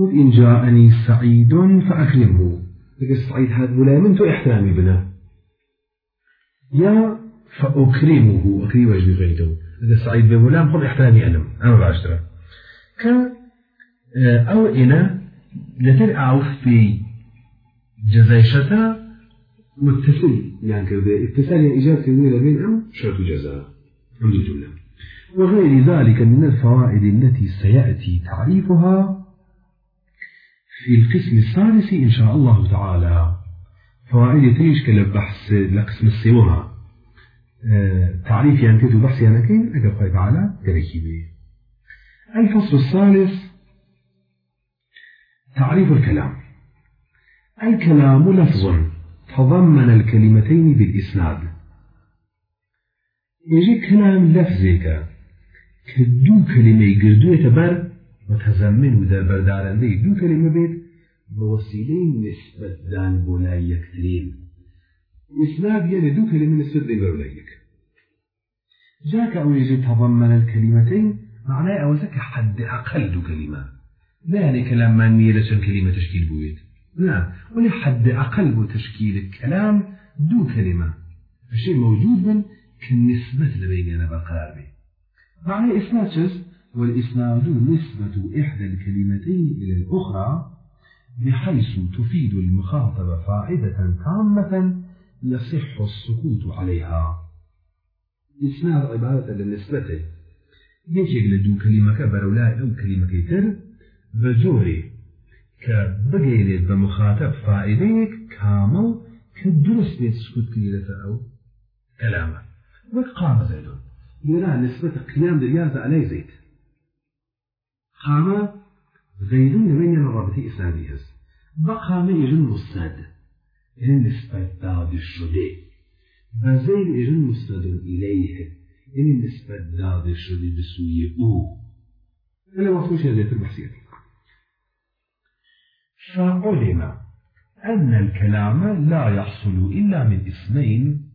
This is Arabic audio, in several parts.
قل إن جاءني سعيد فأكرمه. لك السعيد هذا ولا من تو احترامي بنا. يا فأكرمه. أكري وجبي غيره إذا سعيد بغلام خذ احترامي ألم أنا. بعشرة ك أو إنا لتر أعوف في جزايشتا متصل. يعني كذا اتصال يعني إيجاد كلمة بين أم شرط جزاء. الحمد لله. وغير ذلك من الفوائد التي سيأتي تعريفها في القسم الثالث إن شاء الله تعالى. فوائد تريش كالبحث لقسم السيوها آه، تعريف ينكت بحث ينكين أقب تعالى تركيبه. الفصل الثالث تعريف الكلام. الكلام لفظ. تضمن الكلمتين بالإسناد. يجي كلام لفظك. كدو كلمة قردو يتبر. متزمن ودا بردارن دي دو كلمة بيت بوسيلين نسبة دان بولا يكترين إسناد يعني دو كلمة نسبة بولا يك جاك أو يجي تضمن الكلمتين معناه أوزك حد أقل دو كلمة لا يعني كلام ما نيلة كلمة تشكيل بويت لا ولا حد أقل بو تشكيل الكلام دو كلمة الشيء موجود من كالنسبة لبيننا بقرار به معنى إسناد شز والإسناد نسبة إحدى الكلمتين إلى الأخرى بحيث تفيد المخاطب فائدة تامة يصح السكوت عليها. إسناد عبارة للنسبة يجي لدو كلمة كبرولا أو كلمة كيتر بزوري. كبقيلت بمخاطب فائديك كامل كدرس بيت سكوت كلمة أو كلامة. وقام زيدون. يرى نسبة قيام دريازة عليه زيد. قام زيد لمن الرابطة إسنادي هز بقام يجن مسند يعني نسبة داد الشدي بزيد يجن مسند إليه. يعني نسبة داد الشدي بسوية أو. أنا وصوش هذه البحثية فعلم أن الكلام لا يحصل إلا من اسمين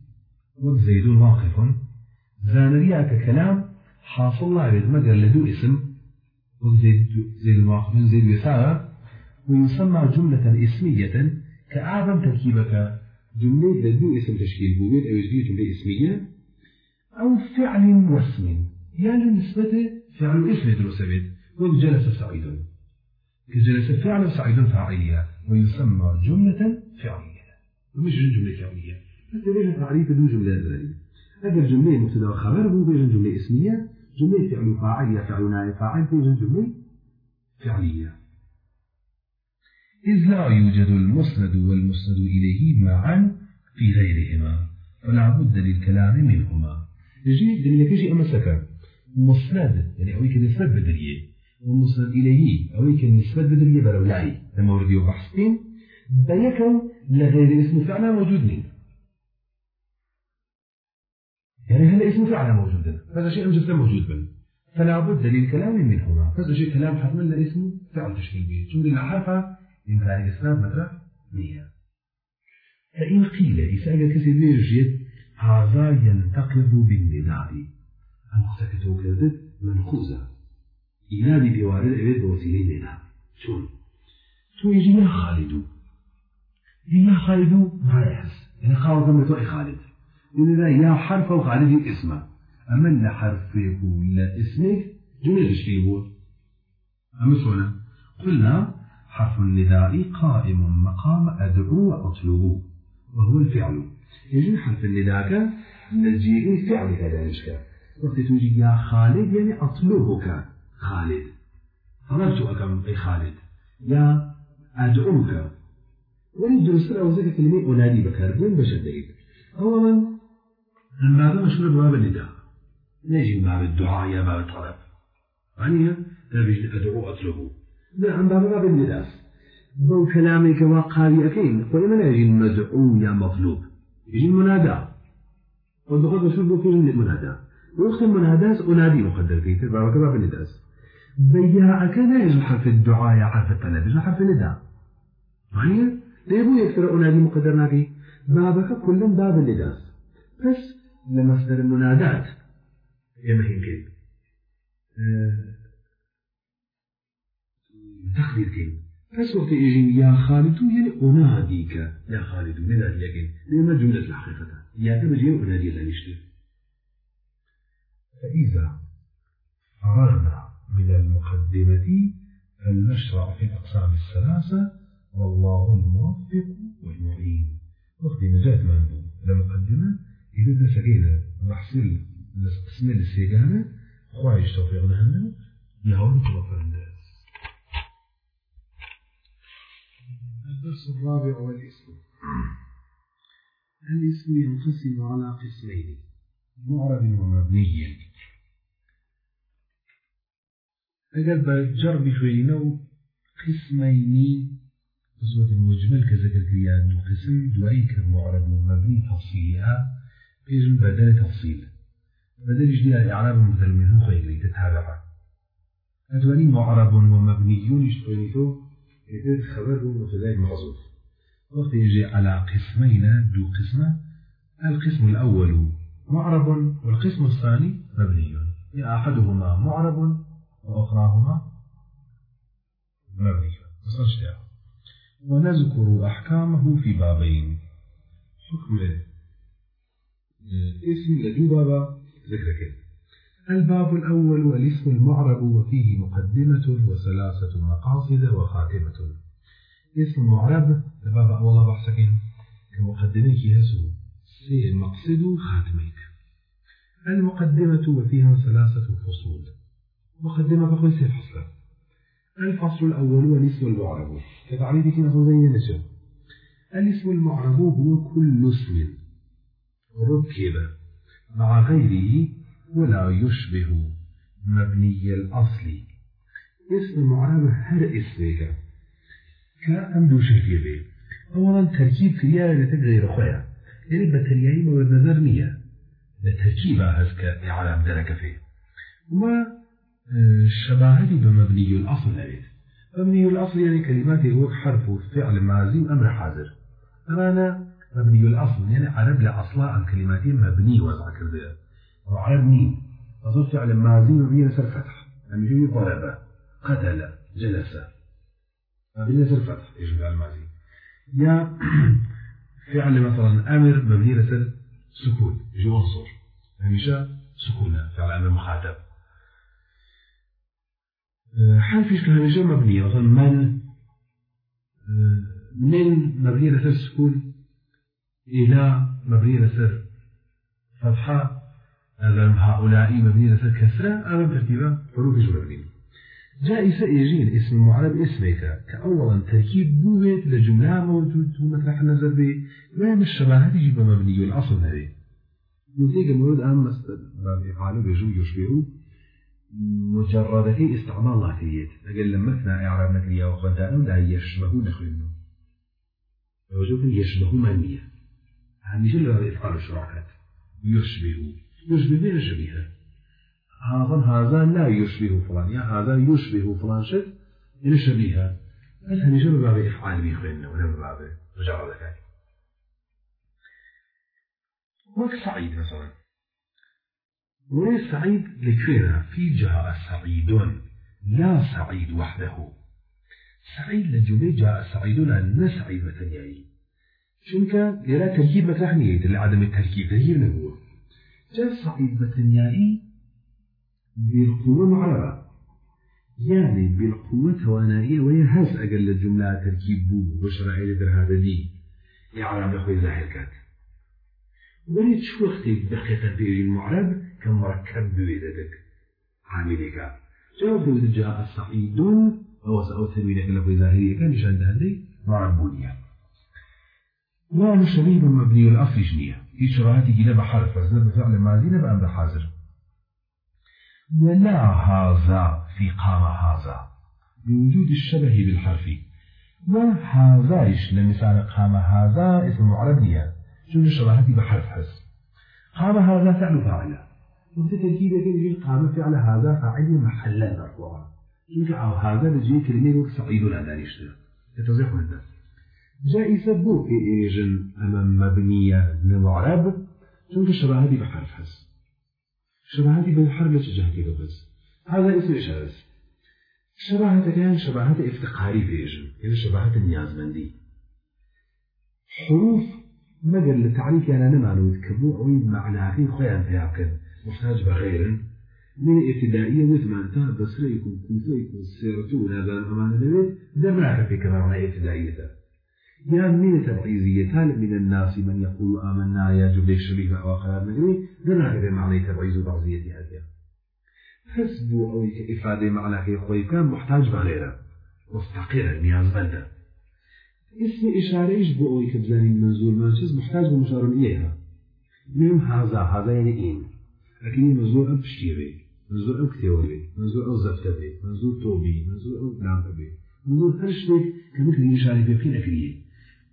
وزيد واقف. زانريا كلام حاصل يريد مجر لدو اسم. وزيد زيد واقف زيد وسارة ويسمى جملة إسمية كأعظم تركيبك جملة لدو اسم تشكيل بوميد أو يزيد جملة إسمية أو فعل واسم. يعني نسبة فعل اسم دروس بيت وجلس سعيد كجلس فعل سعيد فاعلية ويسمى جملة فعلية. ومش جملة فعلية. فانت تعريف دو جملات ذلك أجل جملة مبتدأ وخبر بيجن جملة إسمية. جملة فعل فاعل يفعل نائب فاعل بيجن جملة فعلية. إذ لا يوجد المسند والمسند إليه معا في غيرهما فلا بد للكلام منهما. يجي دليل كيجي أما سكر مسند يعني أويك نسبة بدرية. ومسند إليه أويك نسبة بدرية برولاي لما وردي وبحثين بيكم لغير اسم فعلا موجود منه. يعني هل اسم فعل موجود هذا شيء جدا موجود بل فلا بد للكلام منهما هذا شيء كلام حتما لا اسم فعل تشكيل به. شو اللي حرفة يمكن على الإسلام مثلا مية فإن قيل إساءة كسي بيجيت هذا ينتقض بالنداء. المختكة كذب منخوزة ينادي بوارد أبيت بوسيلة نداء شون؟ تو يجي يا خالد. يا خالد ما يحس. يعني قاوة كم خالد. إذا يا حرف خارج اسمه أما لا حرف ولا اسمك جملة تشكيل أما سونا قلنا حرف النداء قائم مقام أدعو وأطلب وهو الفعل. يجي حرف النداء نجي فعل كذلك وقت تجي يا خالد يعني أطلبك خالد. طلبت أكم أي خالد. يا أدعوك. ولي درست أوزك كلمة أنادي بكاردين بشديد. أولا باب مشهور بباب النداء. نجي باب الدعاء يا باب الطلب. يعني تبي أدعو أطلبه. لا عن باب باب النداء. بو كلامك وقاري أكين وإما يجي المدعو يا مطلوب؟ يجي المنادى. والدخول مشهور بو المنادى. ويختم المنادى أنادي مقدر كيف باب باب النداء. بياعك لا يجي حرف الدعاء يا حرف الطلب يجي حرف النداء. يعني ليبو يكثر أنادي مقدر نبي بابك كلهم باب النداء. بس لمصدر المنادات يما يمكن تقدير كين بس وقت يجي يا خالد يعني أناديك. يا خالد نادي كين لما جملة الحقيقة. يا تبجي أنادي لا نشتري. فإذا فرغنا من المقدمة فلنشرع في الأقسام الثلاثة. والله الموفق والمعين. وقت نجاة منبو لمقدمة إذا سقينا بحصل اسم السيجانة خواهش توفيق لهنا يهون توفر الناس الدرس الرابع والاسم الاسم ينقسم على قسمين معرب ومبني. أجل بجرب بشوينو قسمين. قسمة المجمل كذكر كريان قسم دوائي معرب ومبني تفصيلها. بيجن بدل تفصيل بدل يجدي إعراب مثل منه خيري تتابع أتواني معرب ومبني يشتغلتو يتد خبر مبتدا محذوف وقت يجي على قسمين دو قسمة. القسم الأول معرب والقسم الثاني مبني. يا أحدهما معرب وأخراهما مبني. ونذكر أحكامه في بابين. حكم اسم لدو بابا؟ ذكرك الباب الأول والاسم المعرب وفيه مقدمة وثلاثة مقاصد وخاتمة. اسم معرب بابا أولا بحسكين كمقدمة يسو سي مقصد خاتميك المقدمة وفيها ثلاثة فصول. مقدمة فقل سي فصل الفصل الأول والاسم المعرب. كتعريفك زي نشر الاسم المعرب هو كل اسم. ركب مع غيره ولا يشبه مبني الأصل. اسم المعرب هر اسمك كأمدو شكل به أولا تركيب كريا لتغير خويا. يعني بترياي مورد نظر نية. لتركيب هزك إعلام درك فيه. وما شباهتي بمبني الأصل أريد مبني الأصل يعني كلمات هو حرف فعل ماضي وأمر حاضر. أنا مبني الأصل يعني عرب لأصلا عن كلماتين مبني وضع كردها وعرب مين أصل فعل ماضي مبني لسر فتح يعني ضرب قتل جلس. مبني لسر فتح إيش فعل ماضي؟ يا فعل مثلا أمر مبني لسر سكون يجي عنصر هميشه سكون فعل أمر مخاطب. حرفش كهميشه مبنية مثلا من من مبني لسر سكون إلى مبني لسر فتحة هؤلاء مبني لسر كسرة أمام ترتيبة حروف مبني جائزة يجين اسم معرب اسمك كأولا تركيب بوبيت لجملة موجود ومطرح نظر به وهم الشباهات يجيب مبني الأصل هذه. نتيجة المورد أن مستد بفعله بيجو يشبهه مجرد استعمال الله كريت أقل لما مثنى إعراب نكريا وقدانه لا يشبه نخلنه وجوك يشبه منية همیشه لباب إفعال الشراكات؟ يشبه. يشبه بين شبيهة. هذا هذا لا يشبه فلان. يا هذا يشبه فلان شيء إن شبيهة. بس همیشه لباب إفعال بيخلنا ولا لباب مجرد كاي وك سعيد مثلا. وليس سعيد لكفينا في جاء سعيد. لا سعيد وحده. سعيد لجملة جاء سعيد لا سعيد مثنيائي چونکە لێرا تەرکیب مەترح نیە لە عدم تەرکیب تەهیر نەبووە. جا سعيد بەتەنیایی؟ بالقوة معربة يعني بالقوة توانائية وهي هز أقل الجملة تركيب بو وشرائع در هذا دي إعراب لخوي ظاهر كات وليد شو وقتي دقيقة بيري المعرب كمركب بويدتك عاملك جاء جاء سعيد أو سأو تنوينك لخوي ظاهرية كان نشان دهدي معربونية لا شبيه مبني الأصل جنية. في شراهاتي جينا بحرف. فزنا بفعل ماضي بأمر حاضر. ولا هذا في قام هذا. بوجود الشبه بالحرف. وهذا إيش؟ لمثال قام هذا اسم معرب نية. شو شراهاتي بحرف حس؟ قام هذا فعل فاعل. وقت تركيب يجي قام فعل هذا فاعل محلا مرفوعا. شو هذا لجي كلمة سعيد لا دانيش تتوزيح من الناس جائزة بو إيجن أمام مبنية للعرب چونك شبه دي بحرف حس. شبه دي بالحرف لتجهدي بس هذا اسم إشارة. شباهة كان شباهة افتقاري بيجن يعني شباهة النيازمندي حروف مجل لتعريف يعني نمانود كبو أوي معناها خويا فيها محتاج بغير. من ابتدائية وثمانتا بصرة يكون سيرته ونادان أمان نبي دمنا في كمان ابتدائية يا من تبعيزية من الناس من يقول آمنا يا جبليك شبيه أو قرار نقري دمنا في معنى تبعيز بعضية هذه. حسبوا أو إفادة معنى في خوي. كان محتاج بغيره. مفتقرا نياز بلده. اسم إشارة إيش بو أوي كبزاني منزول منشز محتاج بمشار إليها مهم هذا هذا يعني إن لكن منزول أم بشتيري. منزول أم كتيوري. منزول أم زفتبي. منزول توبي. منزول أم لامبي منزول هر شيء كمثل إشارة بيقين أكريه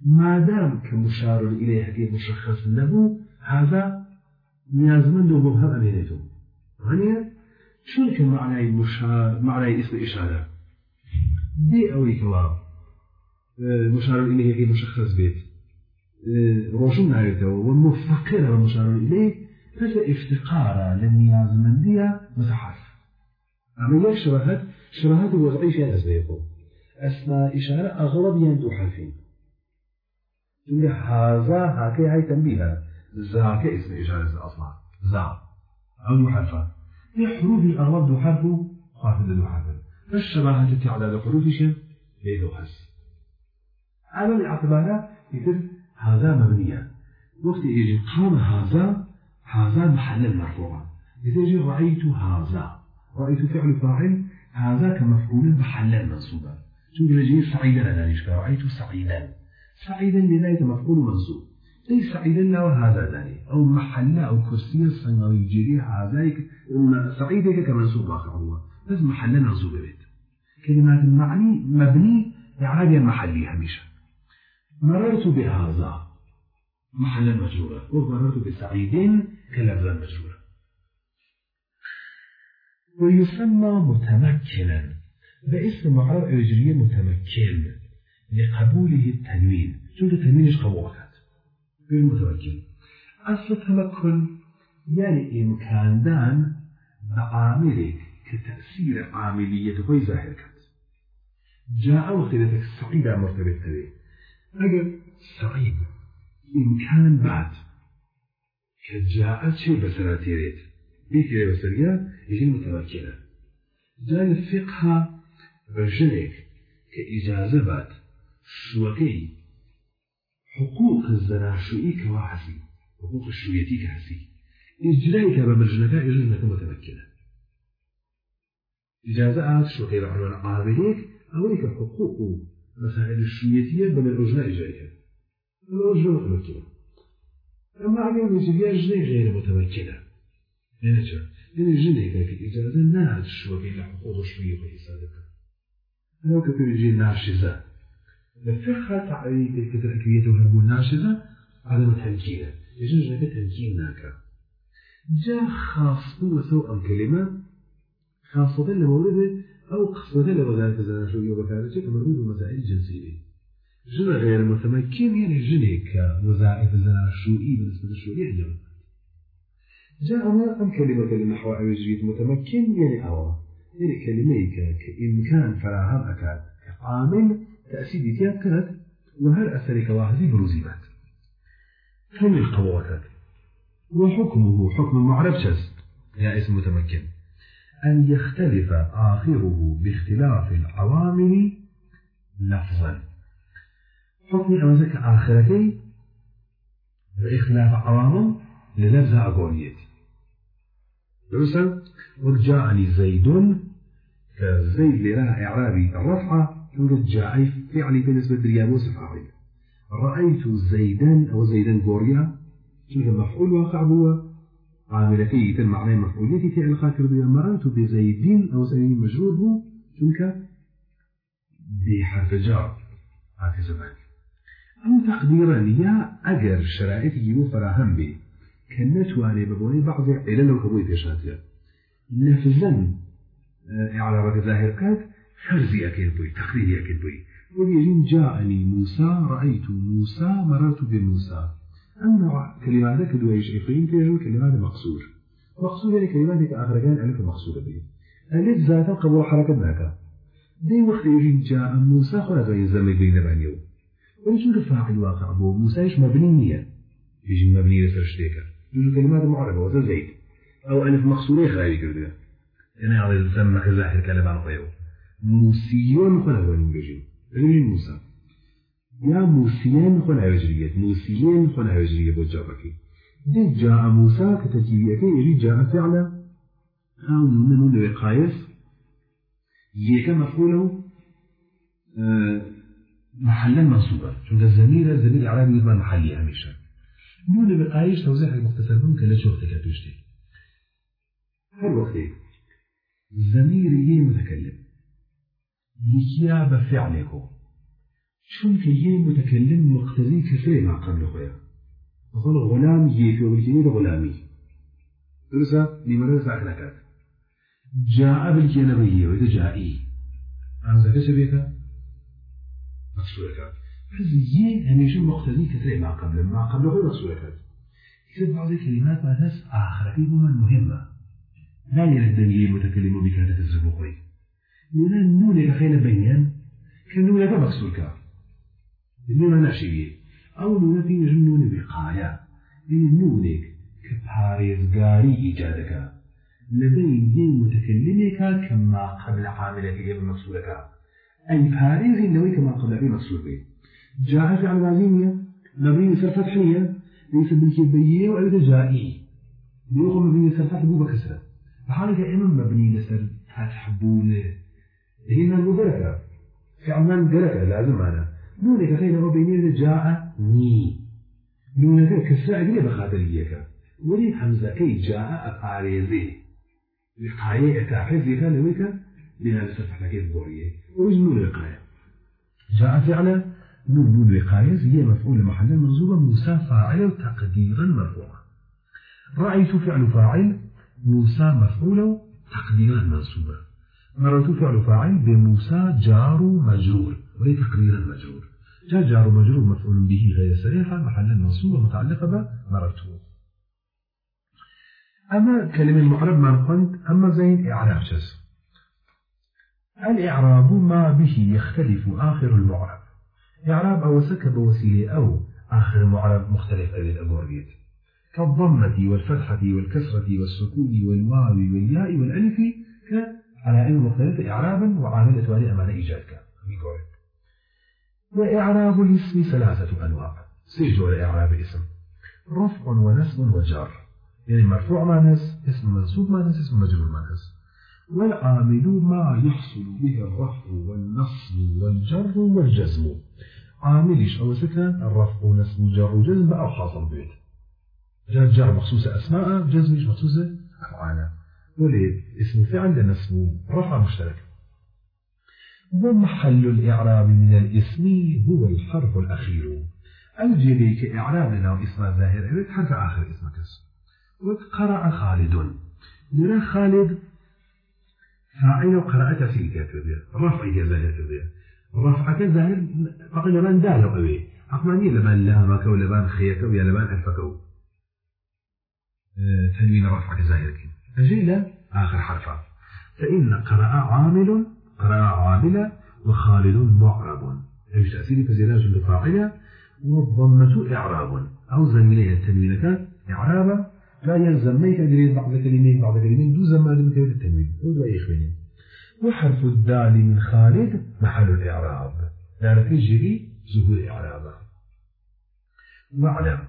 ما دام كمشار إليه حكي مشخص له هذا نيازمند ومبهم أمينته يعني شو كمعنى مشار معنى اسم إشارة. دي أوي كواب مشار إليه في مشخص بيت روشن نايته ومفتقر المشار إليه فهذا افتقار للنيازمندية متحرف أما يك شبهات شبهات وضعي فيها أسباب أسماء إشارة أغلب يندو حرفين تقول هذا هكي هاي تنبيه. ذاك اسم إشارة أصلا ذا. أو دو حرفة. هي حروف الأغلب دو حرف خاطر دو حرف. التي على حروف شيء ليه حس على الاعتبار يقول هذا مبنية وقت يجي قام هذا هذا محل المرفوع إذا يجي رأيت هذا. رأيت فعل فاعل هذا كمفعول محل منصوبا شو يجي سعيدا لا رأيت سعيدا. سعيدا لذلك مفعول منصوب. ليس سعيدا له هذا ذلك أو محل أو كرسي يجري هذا سعيدك كمنصوب آخر هو بس محل منصوب بيت. كلمات المعني مبني إعادة محلي هميشة. مررت بهذا. محلا مجرورا ومررت بسعيد كلفظا مجرورا ويسمى متمكنا. باسم معرب إجرية متمكن. لقبوله التنوين. شو التنوين إيش قبولك بالمتمكن أصل التمكن يعني إمكان دان بعاملك كتأثير عاملية غير ظاهر جاء وقتك سعيدة مرتبط تبيه أجل سعيد إمكان بعد. كجاءت شيء بسراتيريت بيتي بسرية يجي متمكنة جاء الفقه بجنك كإجازة بعد. شوكي حقوق الزناشوئي كواحسي حقوق الشويتي كهسي إجرائك بمرجنك إجرنك متمكنة إجازة شوكي بعنوان عامليك أوليك حقوق مسائل الشيوعية بل الرجلاء جاية الرجلاء متمكنة أما عمل نسبية جنة غير متمكنة يعني شو؟ يعني جنة كانت إجازة ناس شو بين حقوق الشيوعية وحسابك لو كتير يجي ناشزة لفقها تعريف الكتر أكوية وهربو ناشزة عدم تمكينة يجي جنة تمكين ناكا جاء خاص وسوء كلمة خاصة لمورد أو قصة لوظائف الزناشوية وبكارته كمربوط بمسائل جنسية جنة غير متمكن يعني جنة كوظائف الزناشوية بالنسبة للشورية عندما جاء ما أم كلمة النحو أو يجريد متمكن يعني أو يعني كلمة كإمكان فراهم أكاد كعامل تأسيد فيها كانت وهل أثرك واحد بروزيبات كم القوات وحكمه حكم المعرب شز يا اسم متمكن. أن يختلف آخره باختلاف العوامل لفظا. حكم أمزك آخرتي باختلاف عوامل للفظ أقوليتي. مثلا وجاءني زيد كزيد لها إعرابي الرفعة يوجد جاء فعلي بالنسبة لليابوس فاعل رأيت زيدا أو زيدا غوريا شنو مفعول واقع هو؟ عاملتي يتم معناه مفعوليتي فعل خاطر بها. مررت بزيد أو زيد مجرور هو. چونك بحرف جار هكذا بعد. أو تقديرا يا أجر شرائط يجيبوا فراهم بي كنت واني ببوني بعض إلى لو كبوي بيشاتيا لفظا إعرابك ظاهر كات. فرزي أكيد بوي تقريري أكيد بوي. ويجين جاءني موسى رأيت موسى مررت بموسى. أما كلمات كدويش إفرين كيجو كلمات مقصور مقصور يعني كلمات آخر كان ألف مقصورة به ألف ذاتا قبول حركة ذاك. دي وقت يجي جاء موسى خلا غير زمي بين بانيو وليش فاعل واقع بو. موسى إيش مبني نية؟ يجي مبني لسرشتيكا جزء كلمات معربة وزا زيد. أو ألف مقصوري خلالي كردها أنا على الزمة كزاحر كلمة غيره موسيون خلا غير بيجي رجل موسى يا موسيان خلا وجرية موسيان خلا وجرية بجابكي دي جاء موسى كتجيبيك يجي جاء فعلا. أو نون لوقايس يك مفعوله أه محلا منصوبا شو الزمير الزمير العربي يضمن محلي هميشه نون بقايش توزيع المختصر ممكن شوف تكاتوشتي هل وقتي الزمير يي متكلم يكيا بفعله شون كي متكلم مقتضي كثير ما قبل خويا مثلا غلام يفي والكلمة غلامي درسا لمرة أخلاقات جاء بالكلمة وإذا جائي أنا ذاك سبيك مقصورك فزي هميشه مقتضي كثير ما قبل ما قبل هو مقصورك يصير بعض الكلمات ما تس آخر من مهمة. لا يرد المتكلم بك هذا تسرب خوي لأن النون كخيل بيان كالنون كمقصورك النون ناشي أو نون في نون بقايا. نونك كباريزغاري إيجادك. لبين ين متكلمك كما قبل عاملك يب مقصودك أي باريز لوي كما قبل في مقصود به جاء في المازينية مبني سر فتحية ليس بالكبية وأيضا جائي. ليغو مبني سر فتح بو بكسرة فحالك إما مبني لسر فتح بوله هنا مدركة. فعلا دركة لازم أنا نونك خير هو بيني جاء ني. نونك أجل بخاطريك. ولي حمزة كي جاء أفاريزي وقاية أتعفز كان لويك لهذا سفتح لك الضورية وجنون الوقاية جاء فعلا نون نون وقاية هي مفعول محلا منصوبا موسى فاعل تقديرا مرفوعا. رأيت فعل فاعل موسى مفعول تقديرا منصوبا. مررت فعل فاعل بموسى جار مجرور وهي تقديرا مجرور جاء جار مجرور مفعول به غير صريحا محلا منصوبا متعلقة بمررته أما كلمة المعرب ما نقول أما زين إعراب جز. الإعراب ما به يختلف آخر المعرب. إعراب أو سكب وسيلة أو آخر المعرب مختلف أبي الأبوريت كالضمة والفتحة والكسرة والسكون والواو والياء والألف على أن مختلفة إعرابا وعاملة والي أمان إيجادك وإعراب الاسم ثلاثة أنواع. سجل إعراب اسم. رفع ونسب وجر يعني مرفوع معنس اسم منصوب معنس اسم مجرور معنس والعامل ما يحصل به الرفع والنصب والجر والجزم. عاملش أو سكن الرفع ونصب والجر والجزم أو حاصل بيت. جاء جر مخصوصة أسماء جزمش مخصوصة؟ أفعالا. وليد اسم فعل لنسب رفع مشترك. ومحل الإعراب من الاسم هو الحرف الأخير. أوجي كإعرابنا واسم الظاهر حرف آخر اسم. وقرأ خالد. نرى خالد. فاعل قراءة في كاتبه رفع جزاء كاتبه رفع كزاهر فقد لبان دالو أوي أقمانية لبان لامك ولبان خيك ويا لبان ألفك آه، تنوين رفع كزاهر أجل آخر حرفا فإن قرأ عامل قرأ عاملة وخالد معرب. أي تأثير فزلاج لفاعلة والضمة إعراب. أو زميلية التنوين إعرابا لا يلزم. ما يتدري بعض كلمين بعض كلمين دو زمان من كلمة التنوين. ودو أي إخوانين وحرف الدال من خالد محل الإعراب. ذلك يجري ظهور إعرابه واعلم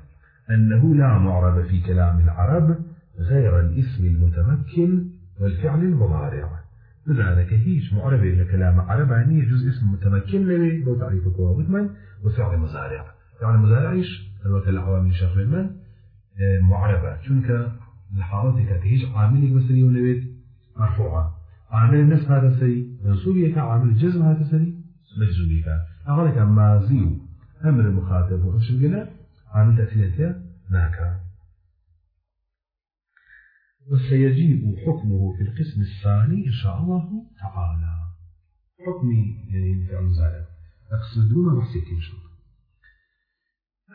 أنه لا معرب في كلام العرب. غير الاسم المتمكن والفعل المضارع. لذلك هيش معرب إلى كلام عرب يعني يجوز اسم متمكن لبي لو تعريف قوة وفعل مزارع فعل مزارع إيش؟ الوقت العوامل شغل من معربة. چونك لحالتك تهيج عامل بسري ونبيت مرفوعة. عامل النسب هذا سري. منصوبية عامل الجزم هذا سري. مجزومية أغلق ماضي أمر المخاطب وأمشي قلنا عامل تأثيرك ناكا. وسيجيب حكمه في القسم الثاني إن شاء الله تعالى. حكمي يعني فعل زائد أقصدون بحثك إن شاء الله.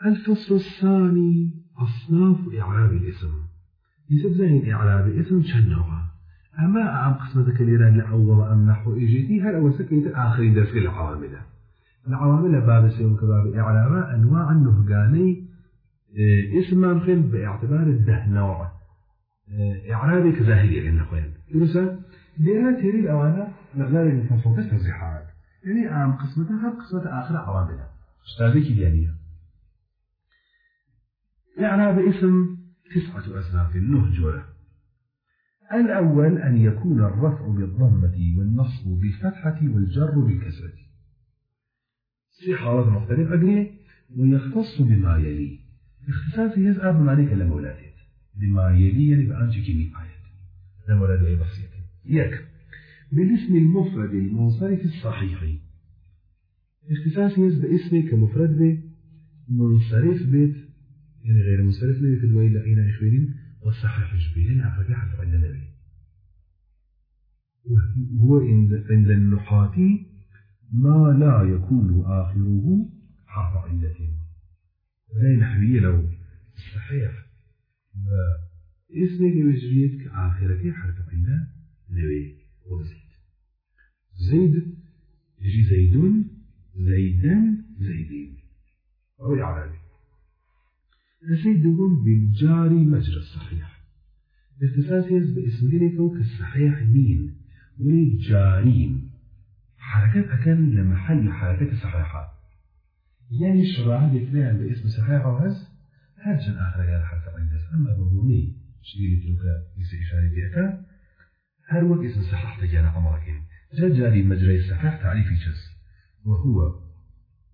الفصل الثاني أصناف إعراب الاسم. يسب زين إعراب الاسم شنوها أما عم قسمة كليرا لأول أم نحو إيجيتي هل أول سكيت آخر درس العوامل. العوامل بعد سيوم كباب إعراب أنواع النهجاني إيه، اسم خل باعتبار الده نوع إيه، إعرابك ظاهري للنخوين درسا ديرها تيري الأوانا مقدار المفوقس تزيحات يعني عام قسمتها هل قسمة آخر عواملها أستاذك اليانية إعراب اسم تسعة أسباب النهجورة الأول أن يكون الرفع بالضمة والنصب بالفتحة والجر بالكسرة. في حالات مختلفة أجري ويختص بما يلي. اختصاص يزعب بمعنى كلمة ولادت بما يلي يعني كمي آيات. لما ولاد أي بسيط يك بالاسم المفرد المنصرف الصحيح. اختصاص يز باسم كمفرد به منصرف بيت يعني غير منصرف لي في الويل أين إخوانين والصحيح يعني عفاك حرف عند النبي وهو عند النحاة ما لا يكون آخره حرف علة لا نحوية لو صحيح. اسمك وجريت كآخرك حرف علة نبي وزيد زيد يجي زيد زيدا زيدين أو العربي زيدهم بالجاري مجرى الصحيح اختصاص باسم ذلك كالصحيح مين والجارين حركات أكن لمحل حركات صحيحة يعني الشراعة بكلام باسم صحيح وهز آخر قال حرف عندس أما بهوني شيء تلك يس إشارة بيك هر وقت اسم صحيح تجانا عمرك جاري مجرى الصحيح تعريفي جس وهو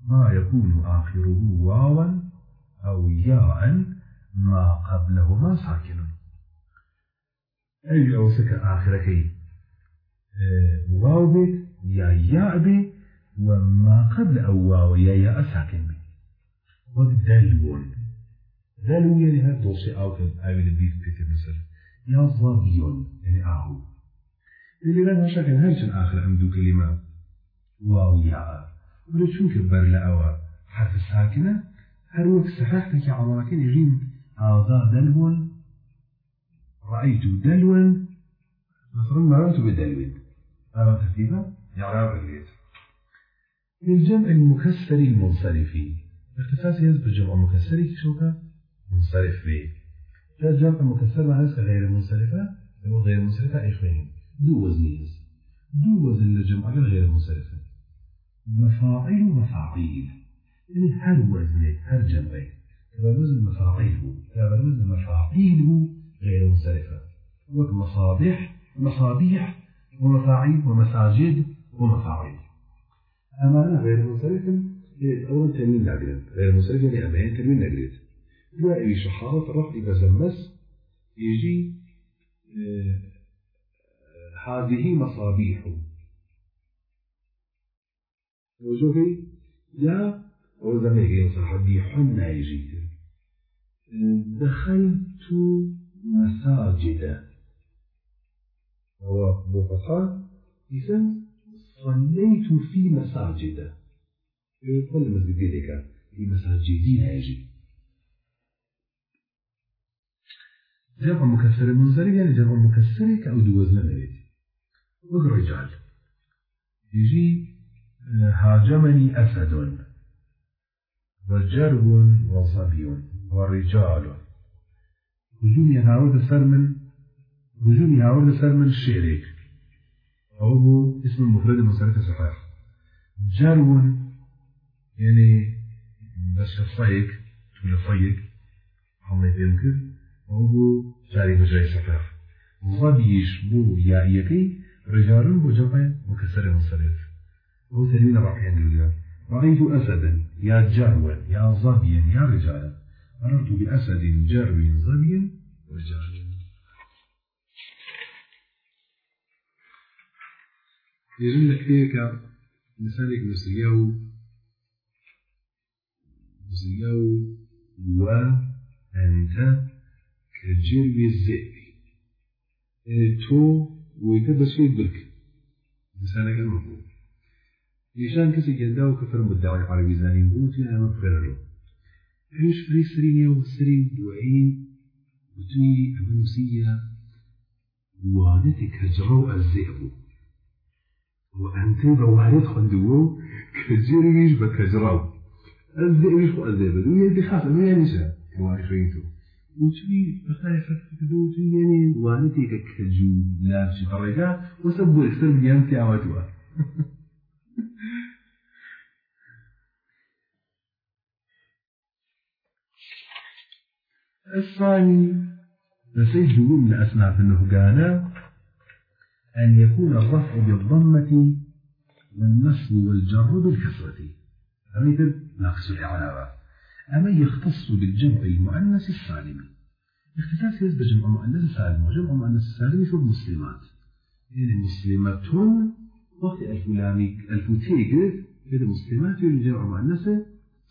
ما يكون آخره واوا أو ياء ما قبلهما ساكن أي أو سك آخرك واو بيت يا ياء بي وما قبل أو واو يا ياء ساكن بي ودلون دلو يعني هذا دوسي أو كان أو البيت بيت مصر يا ظبيون يعني أهو اللي لنا شكل هرشن آخر عندو كلمة واو ياء ولا شو كبر لأوا حرف الساكنة هر وقت صحيح عمركين يجين هذا دلو رأيت دلوا مثلا مررت بدلو هذا ترتيبا يعرف الريت الجمع المكسر المنصرف اختصاص يز جمع مكسر شوكا منصرف به. فالجمع المكسر مع غير المنصرفة أو غير المنصرفة إخوانين دو وزن يز دو وزن الجمع غير المنصرفة مفاعيل ومفاعيل يعني هر وزن هر جمعي كما وزن مفاعيله كما وزن مفاعيله غير منصرفة. وكمصابيح مصابيح ومفاعيل ومساجد ومفاعيل. أمانة غير منصرف أولا تنوين نقرد غير منصرف يعني أمان تنوين نقرد لا إيش حالة الرفع بزمس يجي آه هذه مصابيح وشوفي يا أو زمان يجي مصابيح. يجي. دخلت مساجد. هو أبو فتحة إذن صليت في مساجد. كل مسجد لك في مساجدين يجي. جمع مكسر منزل يعني جمع مكسر كأودو وزن نريد والرجال يجي هاجمني أسد وجرب وظبي ورجال هجوم ينهاود سر من هجوم ينهاود سر من الشعريك أو هو اسم المفرد المنصرف صحيح جرو يعني بس فيك تقول فيك حملة يمكن أو هو جاري مجري صحيح ظبيش بو يا يكي رجال بو جمع مكسر منصرف هو تنوين رأي عند رأيت أسدا يا جروا يا ظبيا يا رجالا مررت بأسد جرو ظبي ورجال يجب لك فيك مثالك مسيو مسيو وأنت كجرو الذئب تو ويتبسوي بك مثالك المفهوم يشان كسي جلداو كفر مدعي عربي زانين بوتي أنا مفغر له عيش فري سرين يو سرين دوعين. وتوي أبنوسية وانتي كجرو الزئب وأنت بوارد خندوه كجريش بكجرو الزئبش وهي دي خاصة ما ينسى وأنا شويتو وشوي بخايفة كدو يعني وانتي كجو لا شي طريقة وسبوا السلم ينسي عواتوا الثاني نسيج من أصناف النهجانة أن يكون الرفع بالضمة والنصب والجر بالكسرة. مثل نقص الإعراب. أما يختص بالجمع المؤنث السالم. اختصاص يزد جمع مؤنث سالم وجمع مؤنث السالم في المسلمات. يعني مسلمات وقت الفلامي في المسلمات جمع مؤنث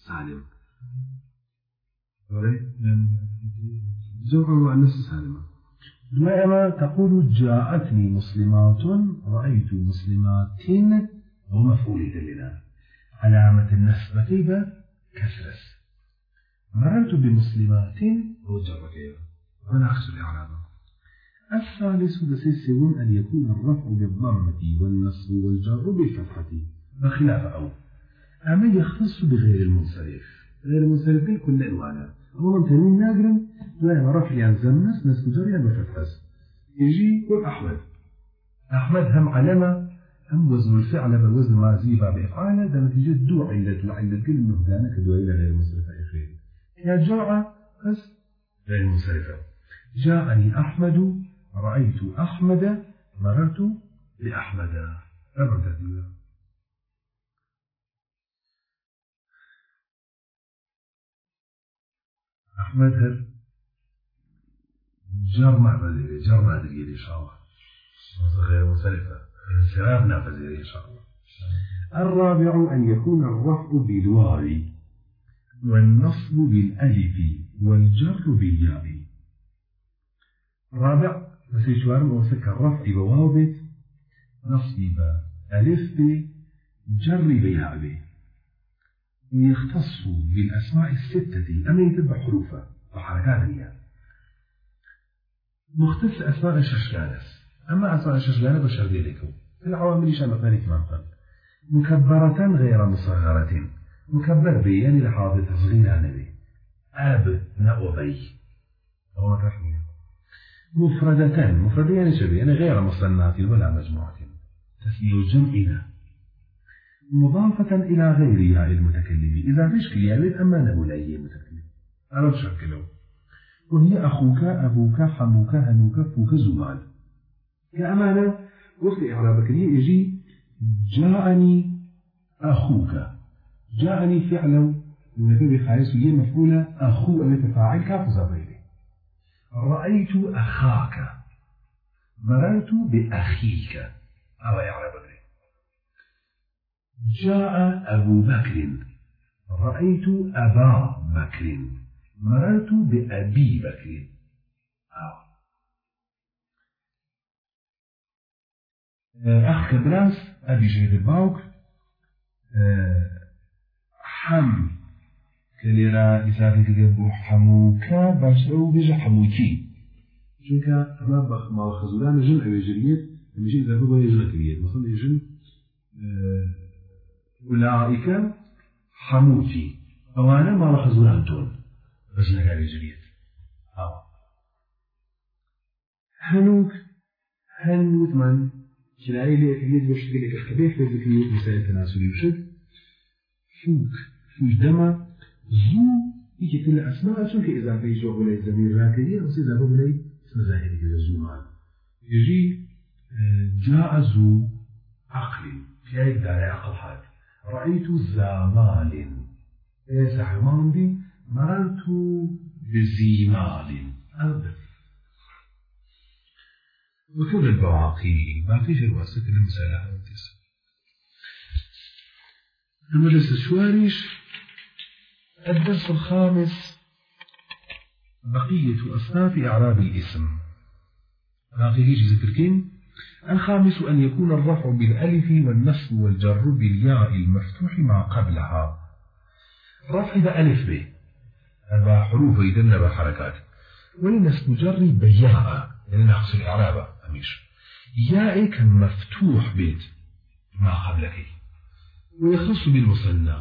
سالم. جمع مؤنث سالمة دوائما تقول جاءتني مسلمات رأيت مسلمات ومفعول لنا علامة النسبة كسرس مررت بمسلمات. كيف ونقص الإعراب الثالث بسيسون أن يكون الرفع بالضمة والنصب والجر بالفتحة. بخلاف أو. أما يختص بغير المنصرف. غير المنصرفين كل أنواعنا هو من تنين ناقرن لا رفع يعني زمنس نسب جر يعني بفتحس يجي قول أحمد أحمد هم علامة هم وزن الفعل بوزن ماضي بأفعال ده نتيجة دو علة العلة كل إنه دانا كدو إلى غير المنصرفة إخير يا جاء بس. غير المنصرفة جاءني أحمد رأيت أحمد مررت بأحمد. أبدا. أحمد هل جر مع بديل جر مع دليل إن شاء الله. غير منصرفة انصراف نافذ إن شاء الله. الرابع أن يكون الرفع بالواو والنصب بالألف والجر بالياء. رابع بس يشوارم وسك الرفع بواو بيت نصب ألف ب جر بياء ويختص بالأسماء الستة أما يتبع حروفها وحركات الياء مختص أسماء الششكانس أما أسماء الششكانس بشر ذلك العوامل شامل ذلك ما قال مكبرة غير مصغرة مكبر بي يعني لحاظة تصغير نبي. أب نأبي ما تحمل مفردتان. مفردتان يعني شبيه يعني غير مصنعات ولا مجموعة. تسمية جمعنا. مضافة إلى غير ياء المتكلم إذا فيش كلية أما نبولي المتكلم أنا بشكله وهي أخوك أبوك حموك هنوك فوك زمال كأمانة وقت إعرابك لي يجي جاءني أخوك؟ جاءني فعلا ونبي بخايس وهي مفعولة أخو أو يتفاعل غيره رأيت أخاك. مررت بأخيك. أو يعرب غيره جاء أبو بكر. رأيت أبا بكر. مررت بأبي بكر. أو أخ كبراس أبي جيد الباوك. حم. كليرا إسافي كده حموكا باش أو بيجا حموكي چونکە ئەمە بە ماڵ خەزوران ژن ئەوێ ژریت هەمیشە زەبە بۆ ژنە کردێت مثلا ژن أولئك حموتي أوانا ماڵ خەزوران تۆن. بە ژنەکانی ژریت هەنووک هەنووتمان كناية لي كريت باش تقول لك الكبير في ذكر مسائل تناسلي وشد فوك فوك دما زو يجي كل أسماء شو كإذا في جو ولا زمير راكية أو سيدا اسم زاهد كذا زو مال يجي جاء زو عقل في أي دار عقل حاد. رأيت زامال إيه صح ما دي؟ مررت بزيمال أبدا وكل البواقي باقي في الواسطة المسألة هاتس المجلس الشوارش الدرس الخامس بقية أصناف إعراب الاسم باقي الخامس أن يكون الرفع بالألف والنصب والجر بالياء المفتوح ما قبلها. رفع بألف به. أربع حروف يدن بحركات والنصب جر بياء يعني نقص الإعراب دواميش يائك مفتوح بيت. ما قبلك. ويخص بالمصنى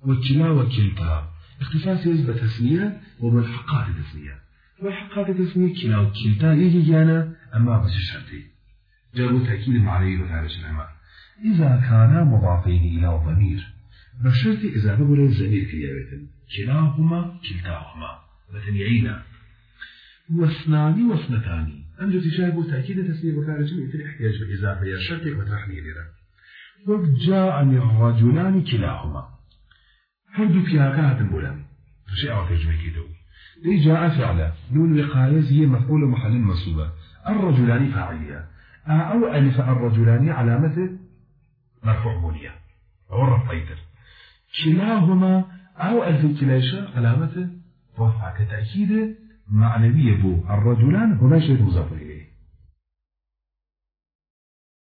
والكلا وكلتا اختصاص يزبط تسمية وملحقات تسمية ملحقات تسمية كلا وكلتا يجي جانا أما بس الشرطي. جابوا تأكيد معنوي بتعرش العمار إذا كانا مضافين إلى الضمير بشرط إذا بقول الزمير كليابة كلاهما كلتاهما بتنيعينا واثنان واثنتان. أمجد تشابه تأكيد تسمية بتعرش مثل احتياج بإضافة يا شرطي وترحني لنا. وجاءني الرجلان كلاهما. هردو فيها بولم فشيء أو ترجمة كده. لي جاء فعلا نون وقاية هي مفعول محل منصوبة الرجلان فاعلية. أو ألف الرجلان علامة مرفوع بولية أو الرفيتر كلاهما أو ألف كلاشة علامة رفع كتأكيد معنوية بو. الرجلان هنا شيء مضاف